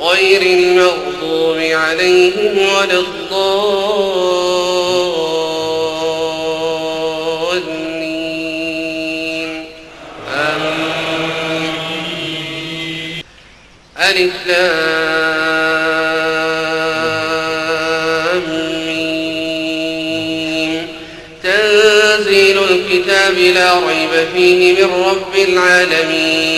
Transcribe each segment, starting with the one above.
غير المغضوب عليهم ولا الضالين. آمين. تنزيل الكتاب لا ريب فيه من رب العالمين.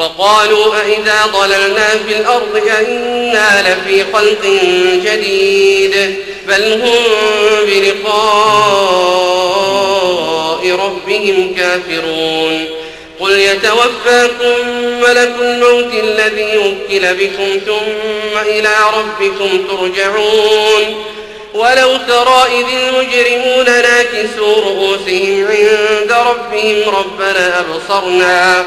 وقالوا أئذا ضللنا في الأرض أئنا لفي خلق جديد بل هم بلقاء ربهم كافرون قل يتوفاكم ملك الموت الذي وكل بكم ثم إلى ربكم ترجعون ولو ترى إذ المجرمون ناكسوا رؤوسهم عند ربهم ربنا أبصرنا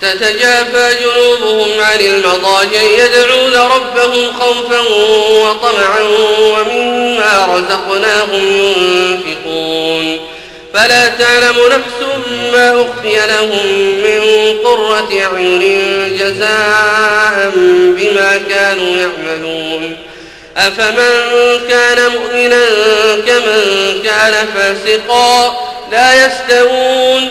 تتجافى جنوبهم عن المضاجع يدعون ربهم خوفا وطمعا ومما رزقناهم ينفقون. فلا تعلم نفس ما أخفي لهم من قرة أعين جزاء بما كانوا يعملون. أفمن كان مؤمنا كمن كان فاسقا لا يستوون.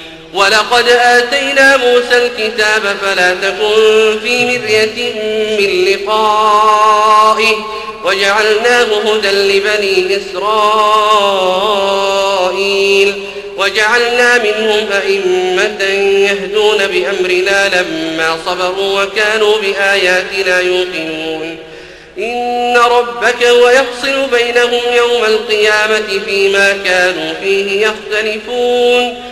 ولقد آتينا موسى الكتاب فلا تكن في مرية من لقائه وجعلناه هدى لبني إسرائيل وجعلنا منهم أئمة يهدون بأمرنا لما صبروا وكانوا بآياتنا يوقنون. إن ربك ويفصل بينهم يوم القيامة فيما كانوا فيه يختلفون.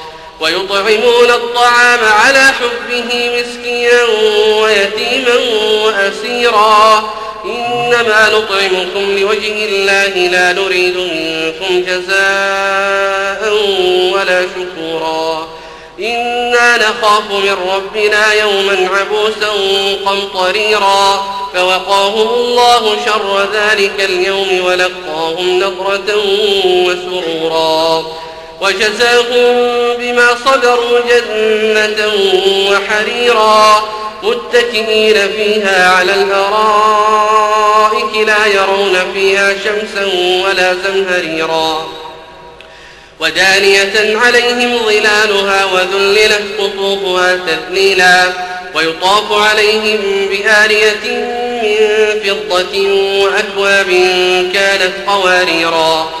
ويطعمون الطعام على حبه مسكينا ويتيما وأسيرا. إنما نطعمكم لوجه الله لا نريد منكم جزاء ولا شكورا. إنا نخاف من ربنا يوما عبوسا قمطريرا. فوقاهم الله شر ذلك اليوم ولقاهم نظرة وسرورا. وجزاهم بما صبروا جنة وحريرا متكئين فيها على الأرائك لا يرون فيها شمسا ولا زمهريرا ودانية عليهم ظلالها وذللت قطوفها تذليلا ويطاف عليهم بآلية من فضة وأكواب كانت قواريرا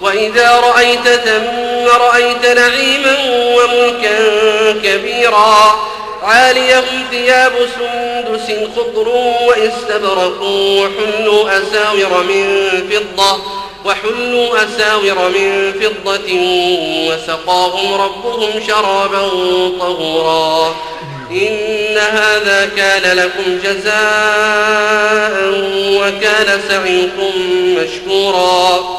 وإذا رأيت ثم رأيت نعيما وملكا كبيرا عاليهم ثياب سندس خضر واستبرقوا وحلوا أساور من فضة وحلوا أساور من فضة وسقاهم ربهم شرابا طهورا إن هذا كان لكم جزاء وكان سعيكم مشكورا